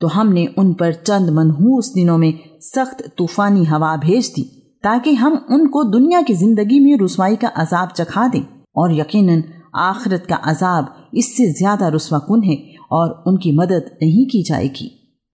تو ہم نے ان پر چند منحوس دنوں میں سخت طوفانی ہوا بھیج دی تاکہ ہم ان کو دنیا کی زندگی میں رسوائی کا عذاب چکھا دیں۔ اور یقیناً آخرت کا عذاب اس سے زیادہ رسوا کن ہے اور ان کی مدد نہیں کی جائے گی۔